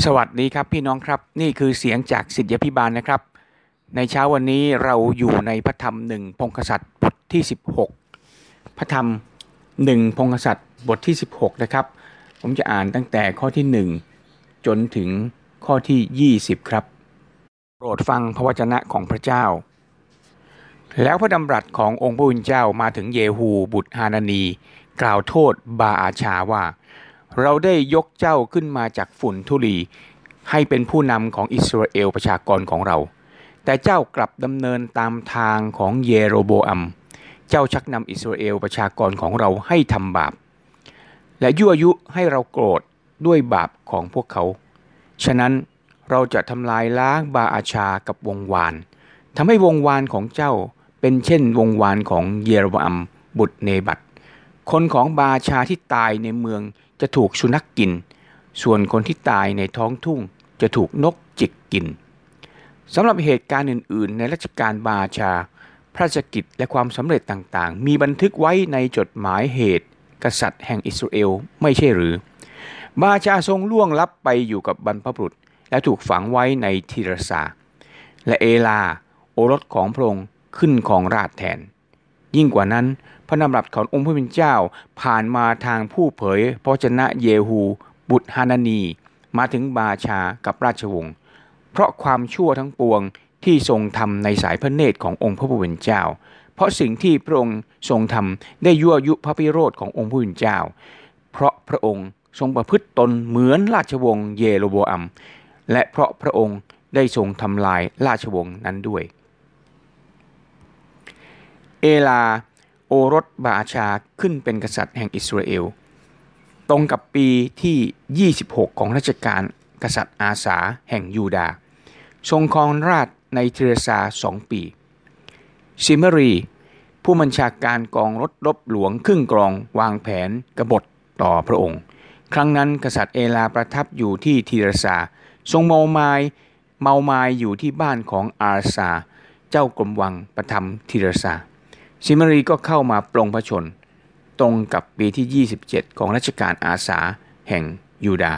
สวัสดีครับพี่น้องครับ นี่คือเสียงจากสิทธิพิบาลนะครับ ในเช้าวันนี้เราอยู่ในพระธรรมหนึ่งพงศษัตริย์บทที่ 16 พระธรรมหนึ่งพงศษัตริย์บทที่ 16 นะครับ ผมจะอ่านตั้งแต่ข้อที่ 1 จนถึงข้อที่ 20 ครับ โปรดฟังพระวจนะของพระเจ้า แล้วพระดำรัสขององค์พระผู้เป็นเจ้ามาถึงเยฮูบุตรฮานานี กล่าวโทษบาอาชาว่า เราได้ยกเจ้าขึ้นมาจากฝุ่นทุลี ให้เป็นผู้นำของอิสราเอลประชากรของเรา แต่เจ้ากลับดำเนินตามทางของเยโรโบอัม เจ้าชักนำอิสราเอลประชากรของเราให้ทำบาป และยั่วยุให้เราโกรธด้วยบาปของพวกเขา ฉะนั้นเราจะทำลายล้างบาอาชากับวงวานทำให้วงวานของเจ้าเป็นเช่นวงวานของเยโรโบอัมบุตรเนบัต คนของบาชาที่ตายในเมืองจะถูกสุนัขกกิน ส่วนคนที่ตายในท้องทุ่งจะถูกนกจิกกินสำหรับเหตุการณ์อื่น ๆ ในรัชกาลบาชา พระราชกิจและความสำเร็จต่างๆ มีบันทึกไว้ในจดหมายเหตุ กษัตริย์แห่งอิสราเอลไม่ใช่หรือ บาชาทรงล่วงลับไปอยู่กับบรรพบุรุษ และถูกฝังไว้ในทีรสาและเอลา โอรสของพระองค์ขึ้นของราชแทน ยิ่งกว่านั้น พระนำรับขององค์พระผู้เป็นเจ้าผ่านมาทางผู้เผยพระวจนะเยฮู บุตรฮานานี มาถึงบาชากับราชวงศ์เพราะความชั่วทั้งปวงที่ทรงทำในสายพระเนตรขององค์พระผู้เป็นเจ้า เพราะสิ่งที่พระองค์ทรงทำได้ยั่วยุพระพิโรธขององค์พระผู้เป็นเจ้า เพราะพระองค์ทรงประพฤติตนเหมือนราชวงศ์เยโรโบอัม และเพราะพระองค์ได้ทรงทำลายราชวงศ์นั้นด้วย เอลา โอรสบาอาชาขึ้นเป็นกษัตริย์แห่งอิสราเอล ตรงกับปีที่ 26 ของรัชกาลกษัตริย์อาสาแห่งยูดาห์ทรงครองราชในเทเรซาสองปี ซิมรี ผู้บัญชาการกองรถรบหลวงครึ่งกรองวางแผนกบฏต่อพระองค์ ครั้งนั้นกษัตริย์เอลาประทับอยู่ที่ทีรซาทรงเมาไม้เมาไม้อยู่ที่บ้านของอาซา เจ้ากรมวังประทับทีรซา ซิมารีก็เข้ามาปลงพระชน ตรงกับปีที่ 27 ของรัชกาลอาสาแห่งยูดา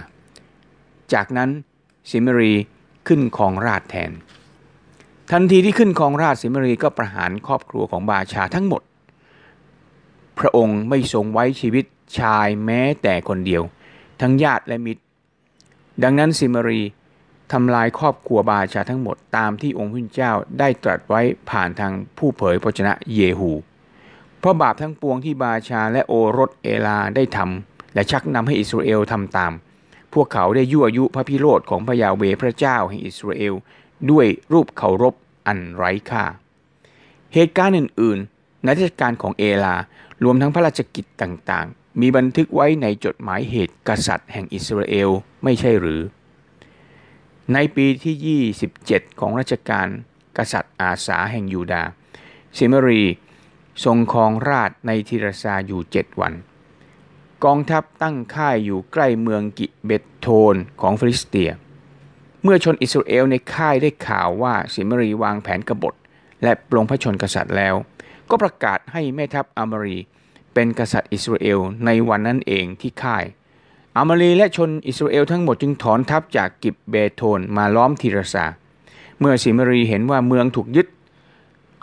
จากนั้นซิมารีขึ้นครองราชแทน ทันทีที่ขึ้นครองราชซิมารีก็ประหารครอบครัวของบาชาทั้งหมด พระองค์ไม่ทรงไว้ชีวิตชายแม้แต่คนเดียว ทั้งญาติและมิตร ดังนั้นซิมารี ทำลายครอบครัวบาชาทั้งหมดตามที่องค์พระเจ้าได้ตรัสไว้ผ่านทางผู้เผยพระชนะเยฮู เพราะบาปทั้งปวงที่บาชาและโอรสเอลาได้ทำและชักนำให้อิสราเอลทำตาม พวกเขาได้ยั่วยุพระพิโรธของพระยาเวพระเจ้าแห่งอิสราเอลด้วยรูปเคารพอันไร้ค่า เหตุการณ์อื่นๆ ในเทศกาลของเอลารวมทั้งพระราชกิจต่างๆ มีบันทึกไว้ในจดหมายเหตุกษัตริย์แห่งอิสราเอลไม่ใช่หรือ ในปีที่ 27 ของรัชกาลกษัตริย์อาสาแห่งยูดาห์ซิมรีทรงครองราชในทิรซาอยู่เจ็ดวัน กองทัพตั้งค่ายอยู่ใกล้เมืองกิเบตโทนของฟิลิสเตีย เมื่อชนอิสราเอลในค่ายได้ข่าวว่าซิมรีวางแผนกบฏ และปลงพระชนม์กษัตริย์แล้ว ก็ประกาศให้แม่ทัพอามารีเป็นกษัตริย์อิสราเอลในวันนั้นเองที่ค่าย อามารีและชนอิสราเอลทั้งหมดจึงถอนทัพจากกิบเบโทนมาล้อมทิรซาเมื่อซิมรีเห็นว่าเมืองถูกยึด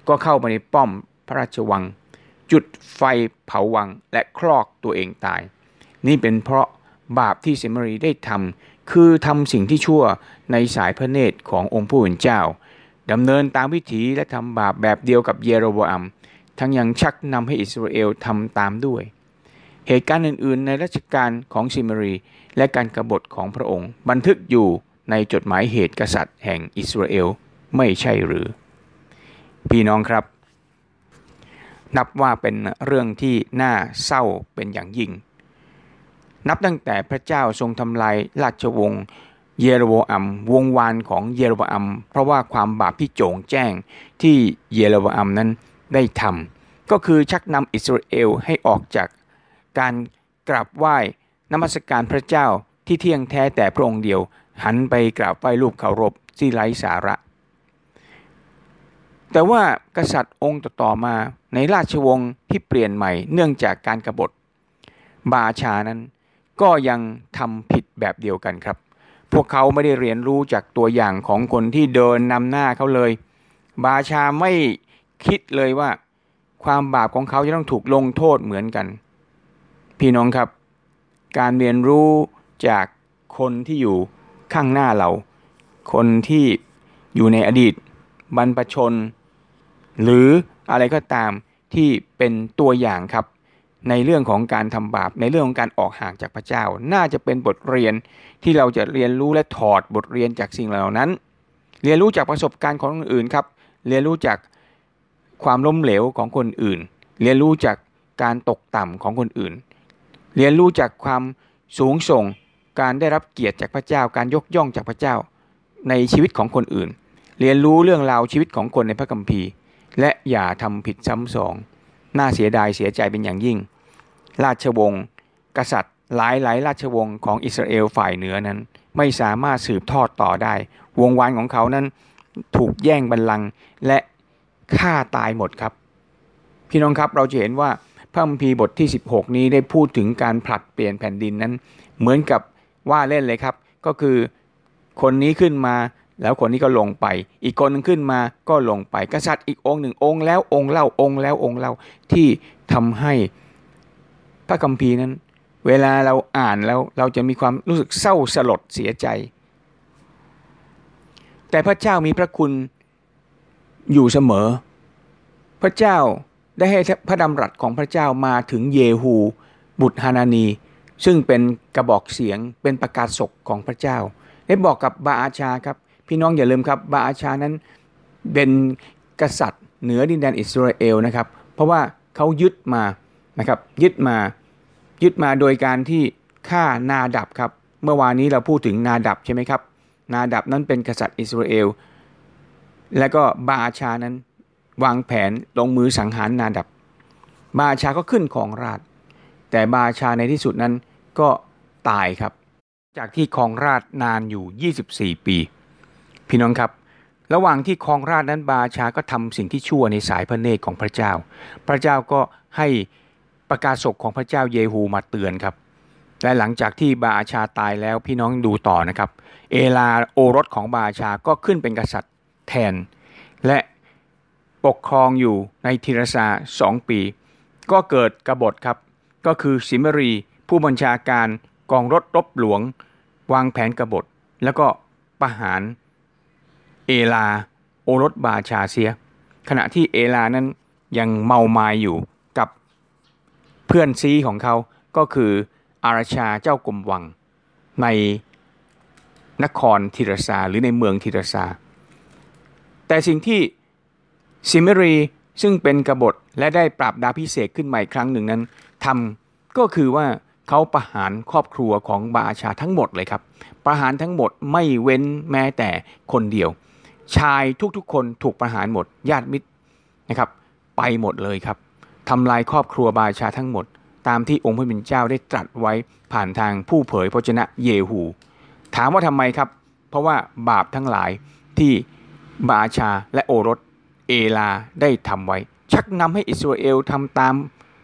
ก็เข้าไปในป้อมพระราชวัง จุดไฟเผาวังและคลอกตัวเองตาย นี่เป็นเพราะบาปที่ซิมรีได้ทำคือทำสิ่งที่ชั่วในสายพระเนตรขององค์ผู้เป็นเจ้าดำเนินตามวิถีและทำบาปแบบเดียวกับเยโรโบอัม ทั้งยังชักนำให้อิสราเอลทำตามด้วย เหตุการณ์อื่นๆ ในรัชกาลของซิมรี และการกบฏของพระองค์ บันทึกอยู่ในจดหมายเหตุกษัตริย์แห่งอิสราเอลไม่ใช่หรือ พี่น้องครับ นับว่าเป็นเรื่องที่น่าเศร้าเป็นอย่างยิ่ง นับตั้งแต่พระเจ้าทรงทำลายราชวงศ์เยโรโบอัมวงวานของเยโรโบอัมเพราะว่าความบาปที่โจงแจ้งที่เยโรโบอัมนั้นได้ทำก็คือชักนำอิสราเอลให้ออกจาก การกราบไหว้นมัสการพระเจ้าที่เที่ยงแท้แต่พระองค์เดียว หันไปกราบไหว้รูปเคารพที่ไร้สาระ แต่ว่ากษัตริย์องค์ต่อมาในราชวงศ์ที่เปลี่ยนใหม่เนื่องจากการกรบฏ บาชานั้นก็ยังทำผิดแบบเดียวกันครับ พวกเขาไม่ได้เรียนรู้จากตัวอย่างของคนที่เดินนำหน้าเขาเลย บาชาไม่คิดเลยว่า ความบาปของเขาจะต้องถูกลงโทษเหมือนกัน พี่น้องครับ การเรียนรู้จากคนที่อยู่ข้างหน้าเรา คนที่อยู่ในอดีต บรรพชน หรืออะไรก็ตามที่เป็นตัวอย่างครับ ในเรื่องของการทำบาป ในเรื่องของการออกห่างจากพระเจ้า น่าจะเป็นบทเรียนที่เราจะเรียนรู้และถอดบทเรียนจากสิ่งเหล่านั้น เรียนรู้จากประสบการณ์ของคนอื่นครับ เรียนรู้จากความล้มเหลวของคนอื่น เรียนรู้จากการตกต่ำของคนอื่น เรียนรู้จากความสูงส่ง การได้รับเกียรติจากพระเจ้า การยกย่องจากพระเจ้า ในชีวิตของคนอื่น เรียนรู้เรื่องราวชีวิตของคนในพระคัมภีร์ และอย่าทำผิดซ้ำสอง น่าเสียดายเสียใจเป็นอย่างยิ่ง ราชวงศ์กษัตริย์หลายหลายราชวงศ์ของอิสราเอลฝ่ายเหนือนั้น ไม่สามารถสืบทอดต่อได้ วงวานของเขานั้นถูกแย่งบัลลังก์และฆ่าตายหมดครับ พี่น้องครับเราจะเห็นว่า พระคัมภีร์บทที่ 16 นี้ได้พูดถึงการผลัดเปลี่ยนแผ่นดินนั้น เหมือนกับว่าเล่นเลยครับ ก็คือคนนี้ขึ้นมาแล้วคนนี้ก็ลงไป อีกคนนึงขึ้นมาก็ลงไป กษัตริย์อีกองค์หนึ่งองค์แล้วองค์เล่าองค์แล้วองค์เล่าที่ทำให้พระคัมภีร์นั้น เวลาเราอ่านแล้วเราจะมีความรู้สึกเศร้าสลดเสียใจ แต่พระเจ้ามีพระคุณอยู่เสมอ พระเจ้า ได้ให้พระดำรัสของพระเจ้ามาถึงเยฮู บุตรฮานานี ซึ่งเป็นกระบอกเสียงเป็นประกาศศกของพระเจ้า ได้บอกกับบาอาชาครับ พี่น้องอย่าลืมครับ บาอาชานั้นเป็นกษัตริย์เหนือดินแดนอิสราเอลนะครับ เพราะว่าเขายึดมานะครับยึดมายึดมาโดยการที่ฆ่านาดับครับ เมื่อวานนี้เราพูดถึงนาดับใช่ไหมครับ นาดับนั้นเป็นกษัตริย์อิสราเอล และก็บาอาชานั้น วางแผนลงมือสังหารนาดับ บาชาก็ขึ้นของราช แต่บาชาในที่สุดนั้นก็ตายครับ จากที่ครองราชนานอยู่ 24 ปี พี่น้องครับ ระหว่างที่ครองราชนั้นบาชาก็ทำสิ่งที่ชั่วในสายพระเนตรของพระเจ้า พระเจ้าก็ให้ประกาศศกของพระเจ้าเยฮูมาเตือนครับและหลังจากที่บาชาตายแล้วพี่น้องดูต่อนะครับ เอลาโอรสของบาชาก็ขึ้นเป็นกษัตริย์แทน และ ปกครองอยู่ในทิรซาสองปี ก็เกิดกบฏครับ ก็คือสิมรีผู้บัญชาการกองรถรบหลวง วางแผนกบฏ แล้วก็ประหารเอลาโอรสบาชาเสีย ขณะที่เอลานั้นยังเมาไมาอยู่กับเพื่อนซีของเขาก็คืออาราชาเจ้ากรมวัง ในนครทิรซาหรือในเมืองทิรซาแต่สิ่งที่ ซิมรีซึ่งเป็นกบฏและได้ปรับดาพิเศษขึ้นใหม่ครั้งหนึ่งนั้นทำก็คือว่าเขาประหารครอบครัวของบาชาทั้งหมดเลยครับ ประหารทั้งหมดไม่เว้นแม้แต่คนเดียว ชายทุกๆ คนถูกประหารหมด ญาติมิตรนะครับ ไปหมดเลยครับทำลายครอบครัวบาชาทั้งหมด ตามที่องค์พระผู้เป็นเจ้าได้ตรัสไว้ผ่านทางผู้เผยพระชนะเยฮูถามว่าทำไมครับ เพราะว่าบาปทั้งหลายที่บาชาและโอรส เอลาได้ทำไว้ ชักนำให้อิสราเอลทำตาม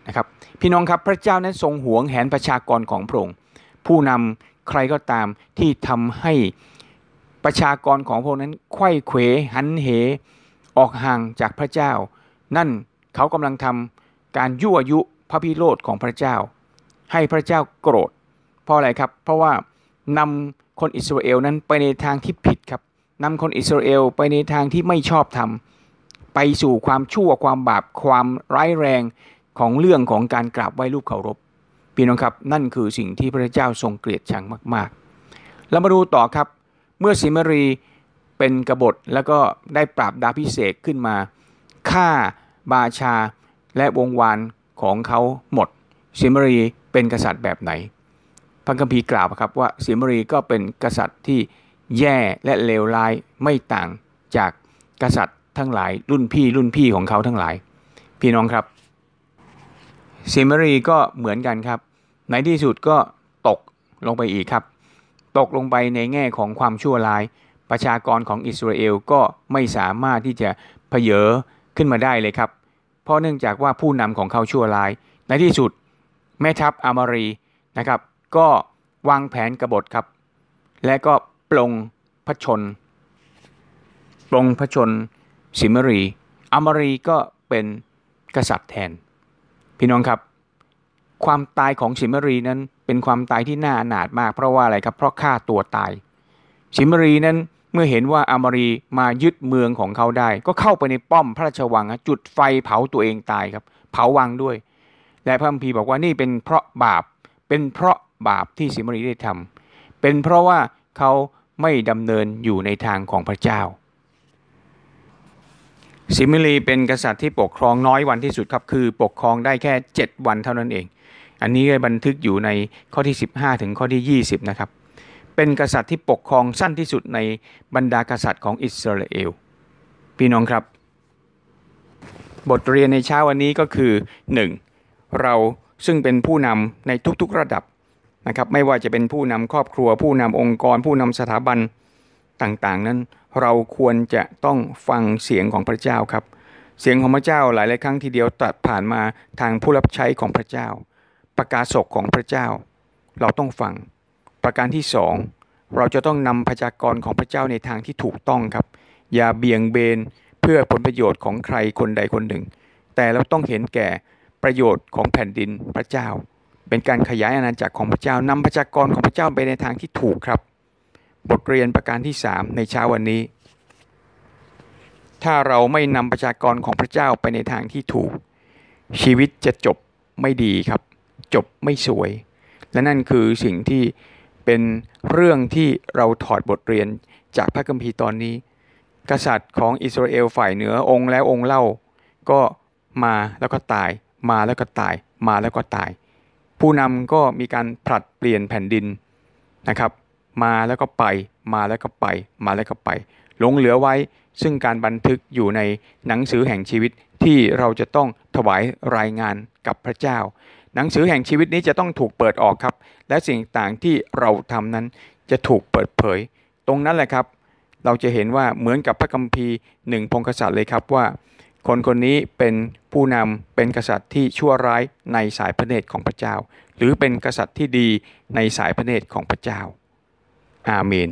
นะครับพี่น้องครับพระเจ้านั้นทรงหวงแหนประชากรของพระองค์ผู้นำใครก็ตามที่ทำให้ประชากรของพระองค์นั้นไข้เขวหันเห ออกห่างจากพระเจ้า นั่นเขากำลังทำการยั่วยุพระพิโรธของพระเจ้า ให้พระเจ้าโกรธ เพราะอะไรครับ เพราะว่านำคนอิสราเอลนั้นไปในทางที่ผิดครับนำคนอิสราเอลไปในทางที่ไม่ชอบธรรม ไปสู่ความชั่วความบาปความร้ายแรงของเรื่องของการกราบไหว้รูปเคารพพี่น้องครับนั่นคือสิ่งที่พระเจ้าทรงเกลียดชังมากๆเรามาดูต่อครับ เมื่อสิมรีเป็นกบฏแล้วก็ได้ปราบดาพิเศษขึ้นมาฆ่าบาชาและวงวานของเขาหมดสิมรีเป็นกษัตริย์แบบไหน พระคัมภีร์กล่าวครับว่าสิมรีก็เป็นกษัตริย์ที่แย่และเลวร้ายไม่ต่างจากกษัตริย์ ทั้งหลาย รุ่นพี่รุ่นพี่ของเขาทั้งหลาย พี่น้องครับซิมรีก็เหมือนกันครับ ในที่สุดก็ตกลงไปอีกครับ ตกลงไปในแง่ของความชั่วร้าย ประชากรของอิสราเอลก็ไม่สามารถที่จะเพเยอขึ้นมาได้เลยครับ เพราะเนื่องจากว่าผู้นำของเขาชั่วร้าย ในที่สุดแม่ทัพอามารีนะครับ ก็วางแผนกบฏครับ และก็ปลงพระชน ปลงพระชน สิมรีอมรีก็เป็นกษัตริย์แทน พี่น้องครับ ความตายของสิมรีนั้นเป็นความตายที่น่าอนาถมากเพราะว่าอะไรครับ เพราะฆ่าตัวตายสิมรีนั้นเมื่อเห็นว่าอมรีมายึดเมืองของเขาได้ ก็เข้าไปในป้อมพระราชวังจุดไฟเผาตัวเองตายครับ เผาวังด้วย และพระมภีบอกว่านี่เป็นเพราะบาปเป็นเพราะบาปที่สิมรีได้ทำเป็นเพราะว่าเขาไม่ดำเนินอยู่ในทางของพระเจ้า สิมิลีเป็นกษัตริย์ที่ปกครองน้อยวันที่สุดครับคือปกครองได้แค่ 7 วันเท่านั้นเอง อันนี้บันทึกอยู่ในข้อที่ 15 ถึงข้อที่ 20 นะครับ เป็นกษัตริย์ที่ปกครองสั้นที่สุดในบรรดากษัตริย์ของอิสราเอล พี่น้องครับ บทเรียนในเช้าวันนี้ก็คือ 1. เราซึ่งเป็นผู้นำในทุกๆระดับนะครับไม่ว่าจะเป็นผู้นำครอบครัว ผู้นำองค์กร ผู้นำสถาบัน ต่างๆ นั้น เราควรจะต้องฟังเสียงของพระเจ้าครับ เสียงของพระเจ้าหลายๆครั้งทีเดียวตัดผ่านมาทางผู้รับใช้ของพระเจ้า ประกาศศกของพระเจ้า เราต้องฟัง ประการที่สองเราจะต้องนำพยากรของพระเจ้าในทางที่ถูกต้องครับ อย่าเบี่ยงเบนเพื่อผลประโยชน์ของใครคนใดคนหนึ่ง แต่เราต้องเห็นแก่ประโยชน์ของแผ่นดินพระเจ้า เป็นการขยายอาณาจักรของพระเจ้านำพยากรของพระเจ้าไปในทางที่ถูกครับ บทเรียนประการที่ 3 ในเช้าวันนี้ ถ้าเราไม่นำประชากรของพระเจ้าไปในทางที่ถูก ชีวิตจะจบไม่ดีครับ จบไม่สวย และนั่นคือสิ่งที่เป็นเรื่องที่เราถอดบทเรียนจากพระคัมภีร์ตอนนี้ กษัตริย์ของอิสราเอลฝ่ายเหนือองค์แล้วองค์เล่า ก็มาแล้วก็ตาย มาแล้วก็ตาย มาแล้วก็ตาย ผู้นำก็มีการผลัดเปลี่ยนแผ่นดินนะครับ มาแล้วก็ไป มาแล้วก็ไป มาแล้วก็ไป หลงเหลือไว้ ซึ่งการบันทึกอยู่ในหนังสือแห่งชีวิตที่เราจะต้องถวายรายงานกับพระเจ้า หนังสือแห่งชีวิตนี้จะต้องถูกเปิดออกครับ และสิ่งต่างที่เราทำนั้นจะถูกเปิดเผย ตรงนั้นแหละครับ เราจะเห็นว่าเหมือนกับพระคัมภีร์หนึ่งพงกษัตริย์เลยครับว่า คนคนนี้เป็นผู้นำเป็นกษัตริย์ที่ชั่วร้ายในสายพระเนตรของพระเจ้า หรือเป็นกษัตริย์ที่ดีในสายพระเนตรของพระเจ้า អាមែន